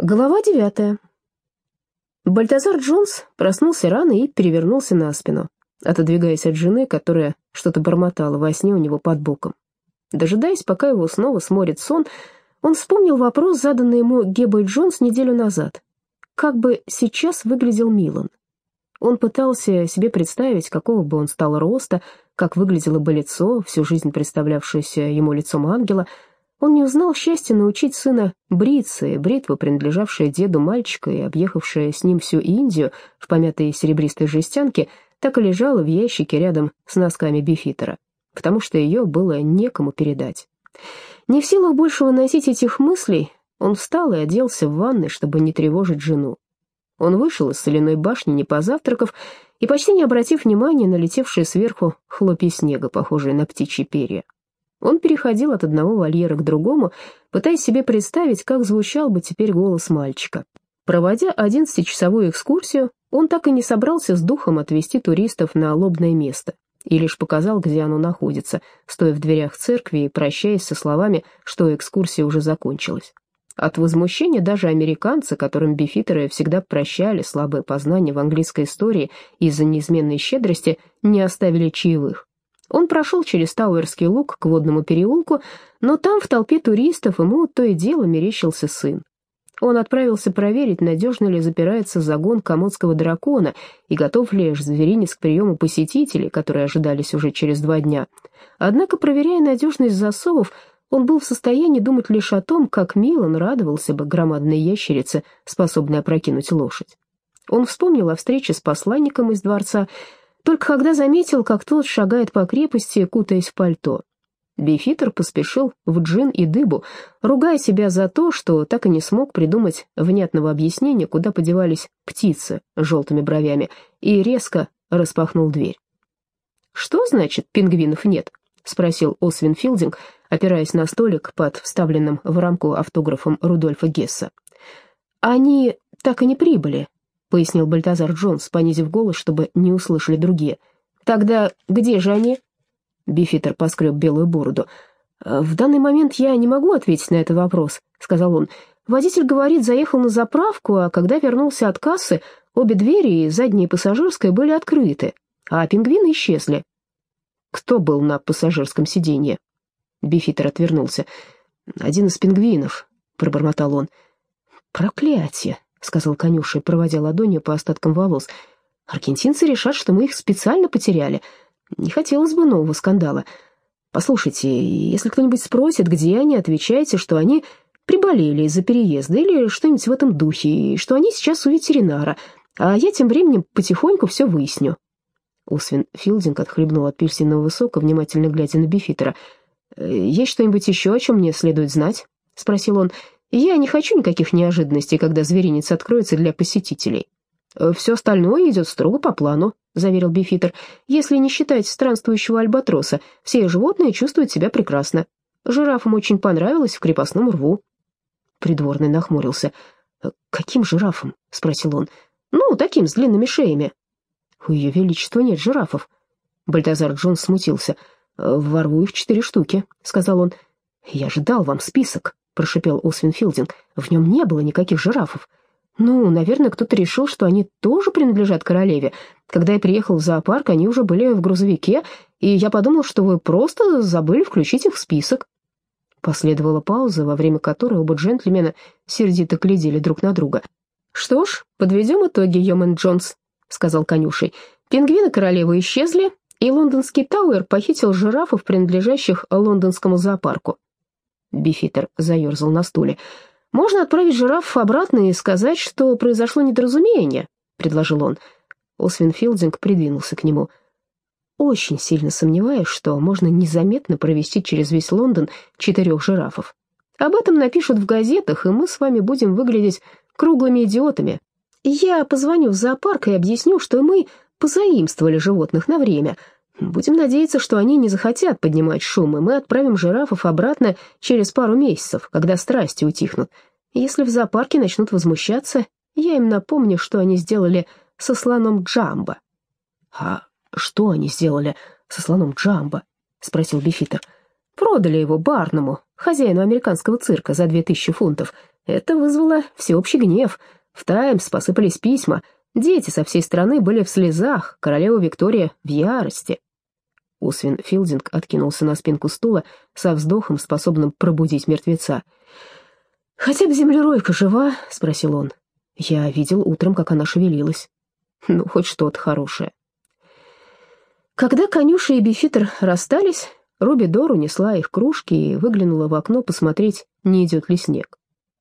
Глава девятая. Бальтазар Джонс проснулся рано и перевернулся на спину, отодвигаясь от жены, которая что-то бормотала во сне у него под боком. Дожидаясь, пока его снова сморит сон, он вспомнил вопрос, заданный ему Гебой Джонс неделю назад. Как бы сейчас выглядел Милан? Он пытался себе представить, какого бы он стал роста, как выглядело бы лицо, всю жизнь представлявшееся ему лицом ангела — он не узнал счастья научить сына бриться, и бритва, принадлежавшая деду мальчика и объехавшая с ним всю Индию в помятой серебристой жестянке, так и лежала в ящике рядом с носками бифитера, потому что ее было некому передать. Не в силах больше выносить этих мыслей, он встал и оделся в ванной, чтобы не тревожить жену. Он вышел из соляной башни, не позавтракав, и почти не обратив внимания на летевшие сверху хлопья снега, похожие на птичьи перья. Он переходил от одного вольера к другому, пытаясь себе представить, как звучал бы теперь голос мальчика. Проводя одиннадцатичасовую экскурсию, он так и не собрался с духом отвезти туристов на лобное место и лишь показал, где оно находится, стоя в дверях церкви и прощаясь со словами, что экскурсия уже закончилась. От возмущения даже американцы, которым бифитеры всегда прощали слабое познание в английской истории из-за неизменной щедрости, не оставили чаевых. Он прошел через Тауэрский луг к водному переулку, но там в толпе туристов ему то и дело мерещился сын. Он отправился проверить, надежно ли запирается загон комодского дракона и готов ли зверинец к приему посетителей, которые ожидались уже через два дня. Однако, проверяя надежность засовов, он был в состоянии думать лишь о том, как Милан радовался бы громадной ящерице, способной опрокинуть лошадь. Он вспомнил о встрече с посланником из дворца только когда заметил, как тот шагает по крепости, кутаясь в пальто. Бифитер поспешил в джин и дыбу, ругая себя за то, что так и не смог придумать внятного объяснения, куда подевались птицы с желтыми бровями, и резко распахнул дверь. «Что значит, пингвинов нет?» — спросил Освин Филдинг, опираясь на столик под вставленным в рамку автографом Рудольфа Гесса. «Они так и не прибыли», — пояснил Бальтазар Джонс, понизив голос, чтобы не услышали другие. «Тогда где же они?» Бифитер поскреб белую бороду. «В данный момент я не могу ответить на этот вопрос», — сказал он. «Водитель говорит, заехал на заправку, а когда вернулся от кассы, обе двери и задняя и пассажирская были открыты, а пингвины исчезли». «Кто был на пассажирском сиденье?» Бифитер отвернулся. «Один из пингвинов», — пробормотал он. «Проклятие!» — сказал конюшей, проводя ладонью по остаткам волос. «Аргентинцы решат, что мы их специально потеряли. Не хотелось бы нового скандала. Послушайте, если кто-нибудь спросит, где они, отвечайте, что они приболели из-за переезда или что-нибудь в этом духе, и что они сейчас у ветеринара, а я тем временем потихоньку все выясню». Усвин Филдинг отхлебнул от апельсинового сока, внимательно глядя на Бифитера. «Э, «Есть что-нибудь еще, о чем мне следует знать?» — спросил он. Я не хочу никаких неожиданностей, когда зверинец откроется для посетителей. «Все остальное идет строго по плану», — заверил Бифитер. «Если не считать странствующего альбатроса, все животные чувствуют себя прекрасно. Жирафам очень понравилось в крепостном рву». Придворный нахмурился. «Каким жирафом?» — спросил он. «Ну, таким, с длинными шеями». «У ее величества нет жирафов». Бальтазар Джон смутился. «В рву их четыре штуки», — сказал он. «Я же дал вам список» прошипел Освин Филдинг. «В нем не было никаких жирафов. Ну, наверное, кто-то решил, что они тоже принадлежат королеве. Когда я приехал в зоопарк, они уже были в грузовике, и я подумал, что вы просто забыли включить их в список». Последовала пауза, во время которой оба джентльмена сердито глядели друг на друга. «Что ж, подведем итоги, Йомен Джонс», — сказал конюшей. «Пингвины королевы исчезли, и лондонский Тауэр похитил жирафов, принадлежащих лондонскому зоопарку. Бифитер заерзал на стуле. «Можно отправить жирафов обратно и сказать, что произошло недоразумение», — предложил он. Освин Филдинг придвинулся к нему. «Очень сильно сомневаюсь, что можно незаметно провести через весь Лондон четырех жирафов. Об этом напишут в газетах, и мы с вами будем выглядеть круглыми идиотами. Я позвоню в зоопарк и объясню, что мы позаимствовали животных на время, Будем надеяться, что они не захотят поднимать шум, и мы отправим жирафов обратно через пару месяцев, когда страсти утихнут. Если в зоопарке начнут возмущаться, я им напомню, что они сделали со слоном Джамбо». «А что они сделали со слоном Джамбо?» — спросил Бифитер. «Продали его Барному, хозяину американского цирка, за две тысячи фунтов. Это вызвало всеобщий гнев. В «Таймс» посыпались письма. Дети со всей страны были в слезах, королева Виктория в ярости. Усвин Филдинг откинулся на спинку стула со вздохом, способным пробудить мертвеца. «Хотя бы землеройка жива?» — спросил он. «Я видел утром, как она шевелилась. Ну, хоть что-то хорошее». Когда конюша и Бифитер расстались, Руби Дор унесла их кружки и выглянула в окно посмотреть, не идет ли снег.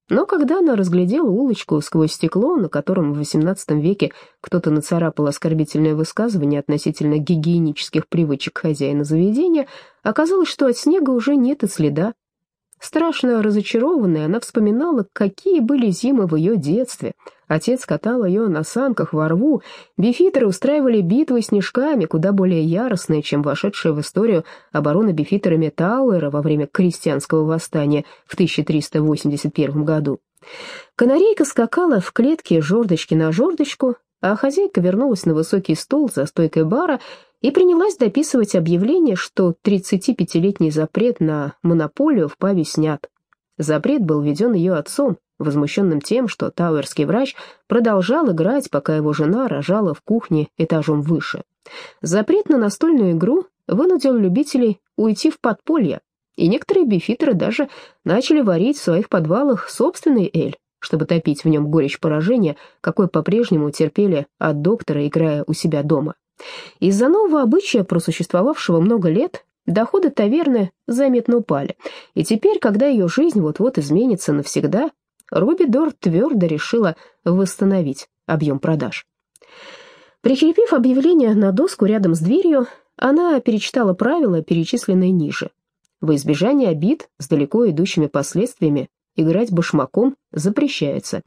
Но когда она разглядела улочку сквозь стекло, на котором в XVIII веке кто-то нацарапал оскорбительное высказывание относительно гигиенических привычек хозяина заведения, оказалось, что от снега уже нет и следа. Страшно разочарованная, она вспоминала, какие были зимы в ее детстве. Отец катал ее на санках во рву, бифитеры устраивали битвы снежками, куда более яростные, чем вошедшая в историю оборона бифитерами Тауэра во время крестьянского восстания в 1381 году. Канарейка скакала в клетке жердочки на жердочку, а хозяйка вернулась на высокий стол за стойкой бара и принялась дописывать объявление, что 35-летний запрет на монополию в Паве снят. Запрет был введен ее отцом, возмущенным тем, что тауэрский врач продолжал играть, пока его жена рожала в кухне этажом выше. Запрет на настольную игру вынудил любителей уйти в подполье, и некоторые бифитеры даже начали варить в своих подвалах собственный эль, чтобы топить в нем горечь поражения, какой по-прежнему терпели от доктора, играя у себя дома. Из-за нового обычая, просуществовавшего много лет, доходы таверны заметно упали, и теперь, когда ее жизнь вот-вот изменится навсегда, Руби Дор твердо решила восстановить объем продаж. Прикрепив объявление на доску рядом с дверью, она перечитала правила, перечисленные ниже. Во избежание обид с далеко идущими последствиями играть башмаком запрещается.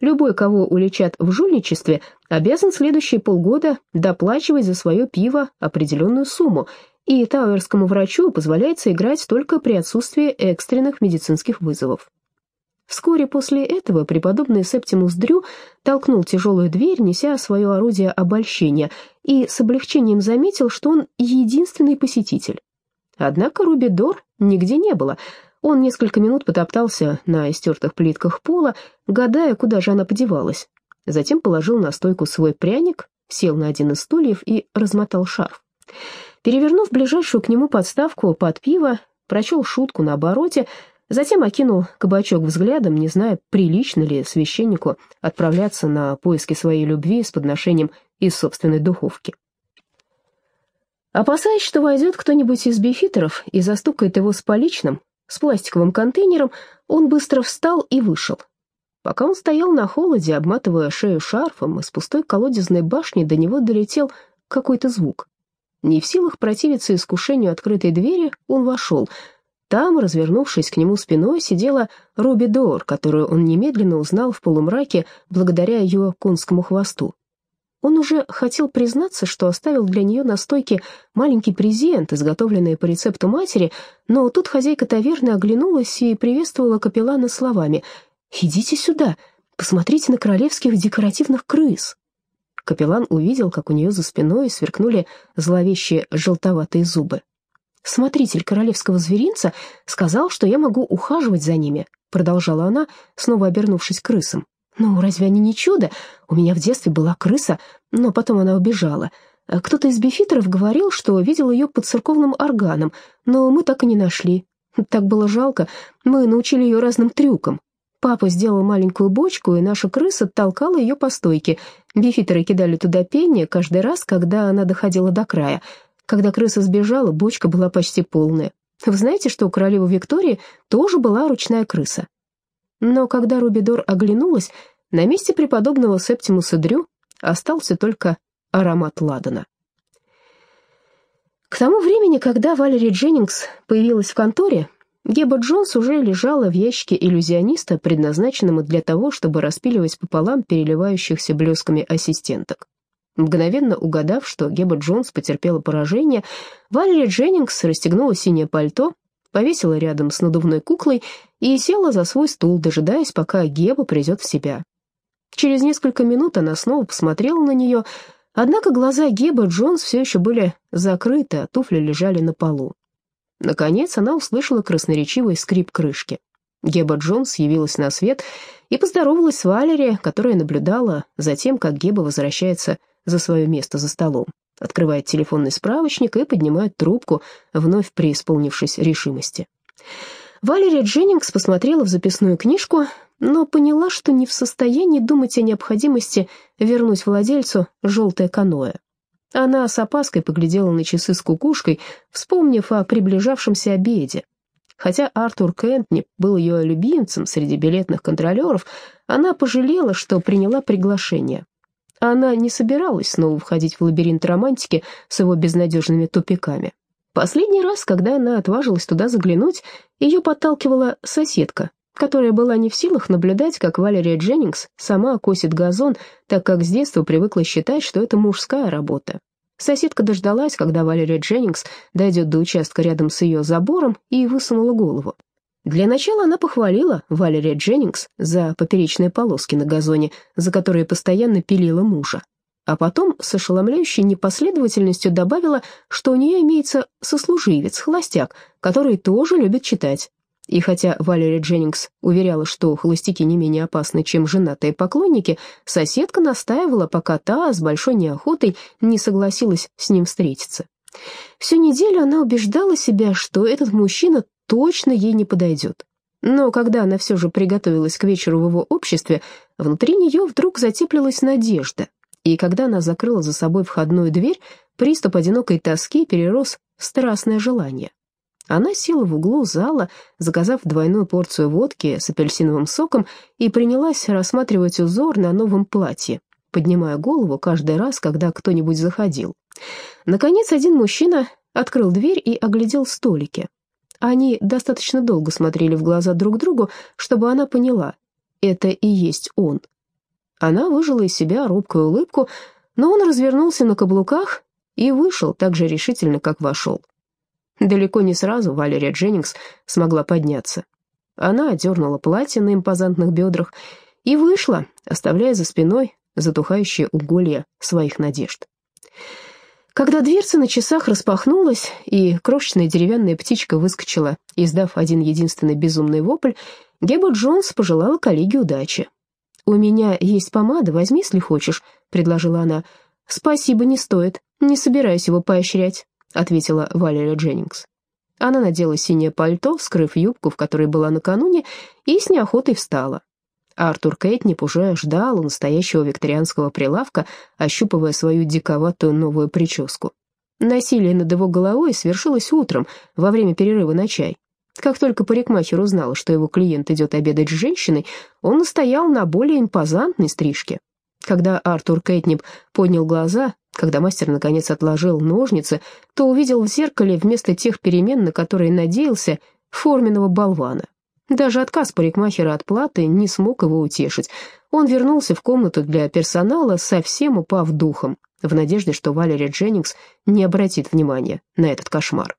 Любой, кого уличат в жульничестве, обязан следующие полгода доплачивать за свое пиво определенную сумму, и тауэрскому врачу позволяется играть только при отсутствии экстренных медицинских вызовов. Вскоре после этого преподобный Септимус Дрю толкнул тяжелую дверь, неся свое орудие обольщения, и с облегчением заметил, что он единственный посетитель. Однако Рубидор нигде не было. Он несколько минут потоптался на истертых плитках пола, гадая, куда же она подевалась. Затем положил на стойку свой пряник, сел на один из стульев и размотал шарф. Перевернув ближайшую к нему подставку под пиво, прочел шутку на обороте, Затем окинул кабачок взглядом, не зная, прилично ли священнику отправляться на поиски своей любви с подношением из собственной духовки. Опасаясь, что войдет кто-нибудь из бифитеров и застукает его с поличным, с пластиковым контейнером, он быстро встал и вышел. Пока он стоял на холоде, обматывая шею шарфом, из пустой колодезной башни до него долетел какой-то звук. Не в силах противиться искушению открытой двери, он вошел — там, развернувшись к нему спиной, сидела Руби Дор, которую он немедленно узнал в полумраке благодаря ее конскому хвосту. Он уже хотел признаться, что оставил для нее на стойке маленький презент, изготовленный по рецепту матери, но тут хозяйка таверны оглянулась и приветствовала капеллана словами «Идите сюда, посмотрите на королевских декоративных крыс». Капеллан увидел, как у нее за спиной сверкнули зловещие желтоватые зубы. Смотритель королевского зверинца сказал, что я могу ухаживать за ними, продолжала она, снова обернувшись к крысам. Ну, разве они не чудо? У меня в детстве была крыса, но потом она убежала. Кто-то из бифитеров говорил, что видел ее под церковным органом, но мы так и не нашли. Так было жалко, мы научили ее разным трюкам. Папа сделал маленькую бочку, и наша крыса толкала ее по стойке. Бифитеры кидали туда пение каждый раз, когда она доходила до края — когда крыса сбежала, бочка была почти полная. Вы знаете, что у королевы Виктории тоже была ручная крыса? Но когда Рубидор оглянулась, на месте преподобного Септимуса Дрю остался только аромат ладана. К тому времени, когда Валери Дженнингс появилась в конторе, Геба Джонс уже лежала в ящике иллюзиониста, предназначенном для того, чтобы распиливать пополам переливающихся блесками ассистенток. Мгновенно угадав, что Геба Джонс потерпела поражение, Валерия Дженнингс расстегнула синее пальто, повесила рядом с надувной куклой и села за свой стул, дожидаясь, пока Геба придет в себя. Через несколько минут она снова посмотрела на нее, однако глаза Геба Джонс все еще были закрыты, а туфли лежали на полу. Наконец она услышала красноречивый скрип крышки. Геба Джонс явилась на свет и поздоровалась с Валери, которая наблюдала за тем, как Геба возвращается за свое место за столом, открывает телефонный справочник и поднимает трубку, вновь преисполнившись решимости. Валерия Дженнингс посмотрела в записную книжку, но поняла, что не в состоянии думать о необходимости вернуть владельцу желтое каноэ. Она с опаской поглядела на часы с кукушкой, вспомнив о приближавшемся обеде. Хотя Артур Кентни был ее любимцем среди билетных контролеров, она пожалела, что приняла приглашение. Она не собиралась снова входить в лабиринт романтики с его безнадежными тупиками. Последний раз, когда она отважилась туда заглянуть, ее подталкивала соседка, которая была не в силах наблюдать, как Валерия Дженнингс сама косит газон, так как с детства привыкла считать, что это мужская работа. Соседка дождалась, когда Валерия Дженнингс дойдет до участка рядом с ее забором, и высунула голову. Для начала она похвалила Валерия Дженнингс за поперечные полоски на газоне, за которые постоянно пилила мужа. А потом с ошеломляющей непоследовательностью добавила, что у нее имеется сослуживец, холостяк, который тоже любит читать. И хотя Валерия Дженнингс уверяла, что холостяки не менее опасны, чем женатые поклонники, соседка настаивала, пока та с большой неохотой не согласилась с ним встретиться. Всю неделю она убеждала себя, что этот мужчина точно ей не подойдет. Но когда она все же приготовилась к вечеру в его обществе, внутри нее вдруг затеплилась надежда. И когда она закрыла за собой входную дверь, приступ одинокой тоски перерос в страстное желание. Она села в углу зала, заказав двойную порцию водки с апельсиновым соком, и принялась рассматривать узор на новом платье, поднимая голову каждый раз, когда кто-нибудь заходил. Наконец, один мужчина открыл дверь и оглядел столики. Они достаточно долго смотрели в глаза друг другу, чтобы она поняла, это и есть он. Она выжила из себя робкую улыбку, но он развернулся на каблуках и вышел так же решительно, как вошел. Далеко не сразу Валерия Дженнингс смогла подняться. Она одернула платье на импозантных бедрах и вышла, оставляя за спиной затухающее уголье своих надежд. Когда дверца на часах распахнулась, и крошечная деревянная птичка выскочила, издав один единственный безумный вопль, Геба Джонс пожелала коллеге удачи. «У меня есть помада, возьми, если хочешь», — предложила она. «Спасибо, не стоит. Не собираюсь его поощрять ответила Валерия Дженнингс. Она надела синее пальто, скрыв юбку, в которой была накануне, и с неохотой встала. Артур Кейтнип уже ждал у настоящего викторианского прилавка, ощупывая свою диковатую новую прическу. Насилие над его головой свершилось утром, во время перерыва на чай. Как только парикмахер узнал, что его клиент идет обедать с женщиной, он настоял на более импозантной стрижке. Когда Артур Кейтнип поднял глаза, когда мастер наконец отложил ножницы, то увидел в зеркале вместо тех перемен, на которые надеялся, форменного болвана. Даже отказ парикмахера от платы не смог его утешить. Он вернулся в комнату для персонала, совсем упав духом, в надежде, что Валерия Дженнингс не обратит внимания на этот кошмар.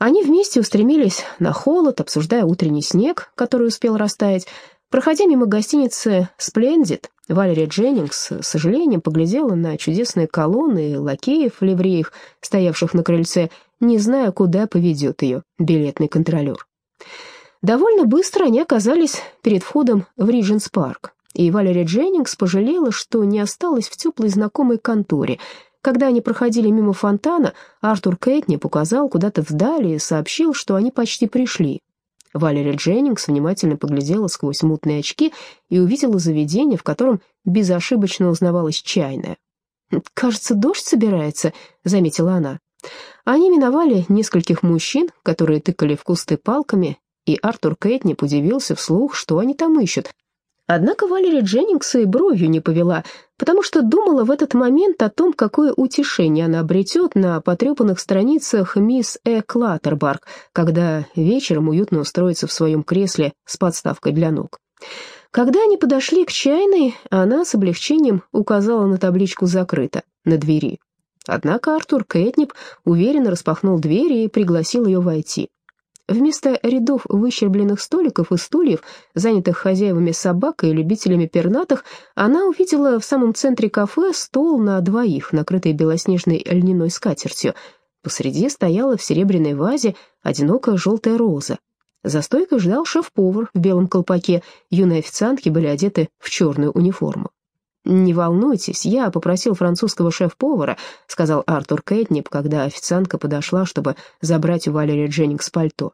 Они вместе устремились на холод, обсуждая утренний снег, который успел растаять, Проходя мимо гостиницы «Сплендит», Валерия Дженнингс с сожалением поглядела на чудесные колонны лакеев в ливреях, стоявших на крыльце, не зная, куда поведет ее билетный контролер. Довольно быстро они оказались перед входом в Ридженс Парк, и Валерия Дженнингс пожалела, что не осталась в теплой знакомой конторе. Когда они проходили мимо фонтана, Артур Кэтни показал куда-то вдали и сообщил, что они почти пришли. Валерия Дженнингс внимательно поглядела сквозь мутные очки и увидела заведение, в котором безошибочно узнавалась чайная. «Кажется, дождь собирается», — заметила она. Они миновали нескольких мужчин, которые тыкали в кусты палками, и Артур Кэтнип удивился вслух, что они там ищут. Однако Валерия Дженнингса и бровью не повела, потому что думала в этот момент о том, какое утешение она обретет на потрепанных страницах мисс Э. Клаттербарк, когда вечером уютно устроится в своем кресле с подставкой для ног. Когда они подошли к чайной, она с облегчением указала на табличку «Закрыто» на двери. Однако Артур Кэтнип уверенно распахнул дверь и пригласил ее войти. Вместо рядов выщербленных столиков и стульев, занятых хозяевами собак и любителями пернатых, она увидела в самом центре кафе стол на двоих, накрытый белоснежной льняной скатертью. Посреди стояла в серебряной вазе одинокая желтая роза. За стойкой ждал шеф-повар в белом колпаке, юные официантки были одеты в черную униформу. «Не волнуйтесь, я попросил французского шеф-повара», — сказал Артур Кэтнип, когда официантка подошла, чтобы забрать у Валерии Дженнингс пальто.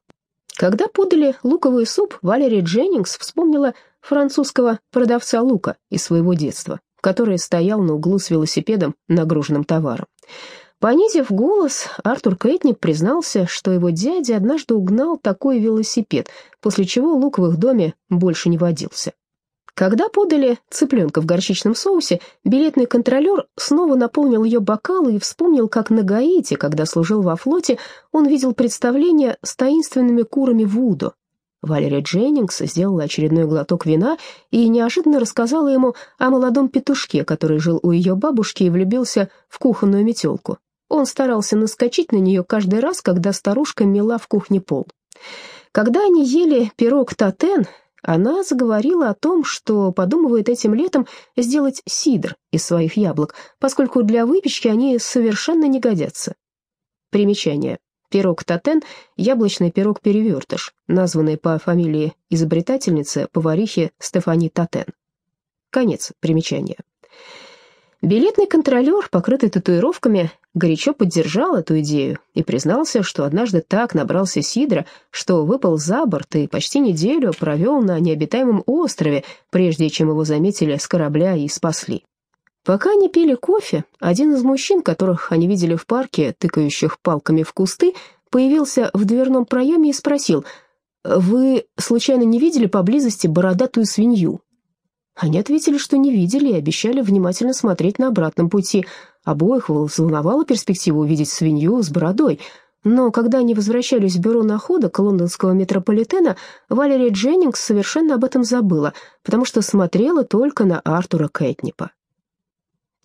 Когда подали луковый суп, Валерия Дженнингс вспомнила французского продавца лука из своего детства, который стоял на углу с велосипедом, нагруженным товаром. Понизив голос, Артур Кейтнип признался, что его дядя однажды угнал такой велосипед, после чего лук в их доме больше не водился. Когда подали цыпленка в горчичном соусе, билетный контролер снова наполнил ее бокалы и вспомнил, как на Гаити, когда служил во флоте, он видел представление с таинственными курами Вуду. Валерия Дженнингс сделала очередной глоток вина и неожиданно рассказала ему о молодом петушке, который жил у ее бабушки и влюбился в кухонную метелку. Он старался наскочить на нее каждый раз, когда старушка мела в кухне пол. Когда они ели пирог татен, она заговорила о том, что подумывает этим летом сделать сидр из своих яблок, поскольку для выпечки они совершенно не годятся. Примечание. Пирог татен – яблочный пирог-перевертыш, названный по фамилии изобретательницы поварихи Стефани Татен. Конец примечания. Билетный контролер, покрытый татуировками, горячо поддержал эту идею и признался, что однажды так набрался сидра, что выпал за борт и почти неделю провел на необитаемом острове, прежде чем его заметили с корабля и спасли. Пока они пили кофе, один из мужчин, которых они видели в парке, тыкающих палками в кусты, появился в дверном проеме и спросил, «Вы случайно не видели поблизости бородатую свинью?» Они ответили, что не видели и обещали внимательно смотреть на обратном пути. Обоих взволновала перспектива увидеть свинью с бородой. Но когда они возвращались в бюро находок лондонского метрополитена, Валерия Дженнингс совершенно об этом забыла, потому что смотрела только на Артура Кэтнипа.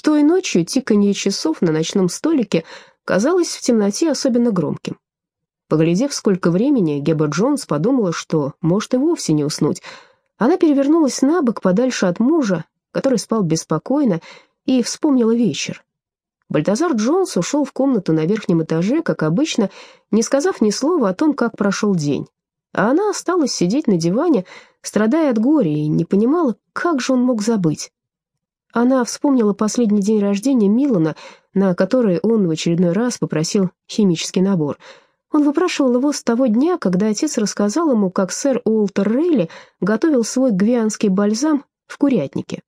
Той ночью тиканье часов на ночном столике казалось в темноте особенно громким. Поглядев, сколько времени, Геба Джонс подумала, что может и вовсе не уснуть — она перевернулась на бок подальше от мужа, который спал беспокойно, и вспомнила вечер. Бальтазар Джонс ушел в комнату на верхнем этаже, как обычно, не сказав ни слова о том, как прошел день. А она осталась сидеть на диване, страдая от горя, и не понимала, как же он мог забыть. Она вспомнила последний день рождения Милана, на который он в очередной раз попросил химический набор — он выпрашивал его с того дня, когда отец рассказал ему, как сэр Уолтер Рейли готовил свой гвианский бальзам в курятнике.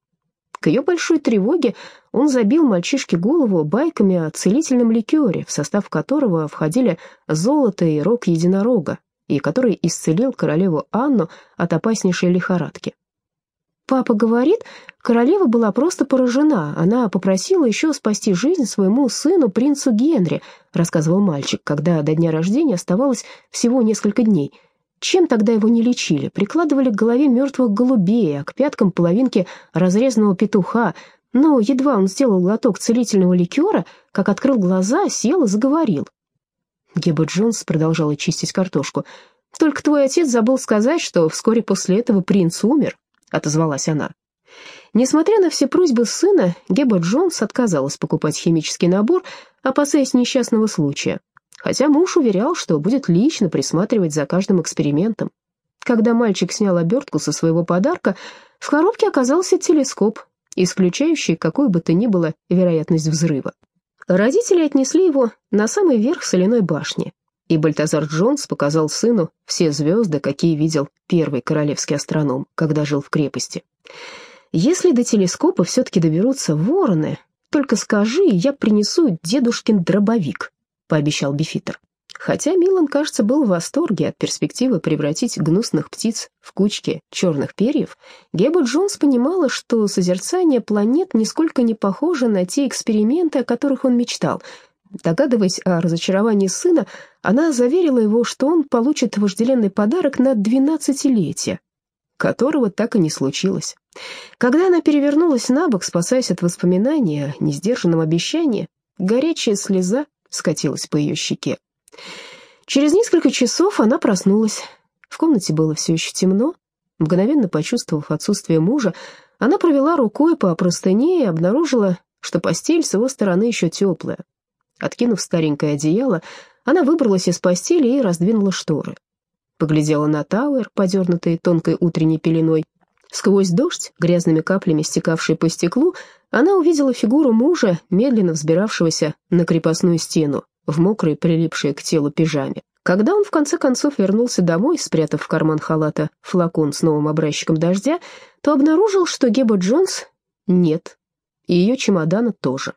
К ее большой тревоге он забил мальчишке голову байками о целительном ликере, в состав которого входили золото и рог единорога, и который исцелил королеву Анну от опаснейшей лихорадки. Папа говорит, королева была просто поражена. Она попросила еще спасти жизнь своему сыну, принцу Генри, рассказывал мальчик, когда до дня рождения оставалось всего несколько дней. Чем тогда его не лечили? Прикладывали к голове мертвых голубей, а к пяткам половинки разрезанного петуха. Но едва он сделал глоток целительного ликера, как открыл глаза, сел и заговорил. Геба Джонс продолжала чистить картошку. «Только твой отец забыл сказать, что вскоре после этого принц умер отозвалась она. Несмотря на все просьбы сына, Геба Джонс отказалась покупать химический набор, опасаясь несчастного случая, хотя муж уверял, что будет лично присматривать за каждым экспериментом. Когда мальчик снял обертку со своего подарка, в коробке оказался телескоп, исключающий какую бы то ни было вероятность взрыва. Родители отнесли его на самый верх соляной башни, и Бальтазар Джонс показал сыну все звезды, какие видел первый королевский астроном, когда жил в крепости. «Если до телескопа все-таки доберутся вороны, только скажи, я принесу дедушкин дробовик», — пообещал Бифитер. Хотя Милан, кажется, был в восторге от перспективы превратить гнусных птиц в кучки черных перьев, Геба Джонс понимала, что созерцание планет нисколько не похоже на те эксперименты, о которых он мечтал — Догадываясь о разочаровании сына, она заверила его, что он получит вожделенный подарок на двенадцатилетие, которого так и не случилось. Когда она перевернулась на бок, спасаясь от воспоминания о несдержанном обещании, горячая слеза скатилась по ее щеке. Через несколько часов она проснулась. В комнате было все еще темно. Мгновенно почувствовав отсутствие мужа, она провела рукой по простыне и обнаружила, что постель с его стороны еще теплая. Откинув старенькое одеяло, она выбралась из постели и раздвинула шторы. поглядела на Тауэр, подернутый тонкой утренней пеленой. Сквозь дождь, грязными каплями стекавший по стеклу, она увидела фигуру мужа, медленно взбиравшегося на крепостную стену, в мокрой, прилипшей к телу пижаме. Когда он в конце концов вернулся домой, спрятав в карман халата флакон с новым образчиком дождя, то обнаружил, что Геба Джонс нет, и ее чемодана тоже.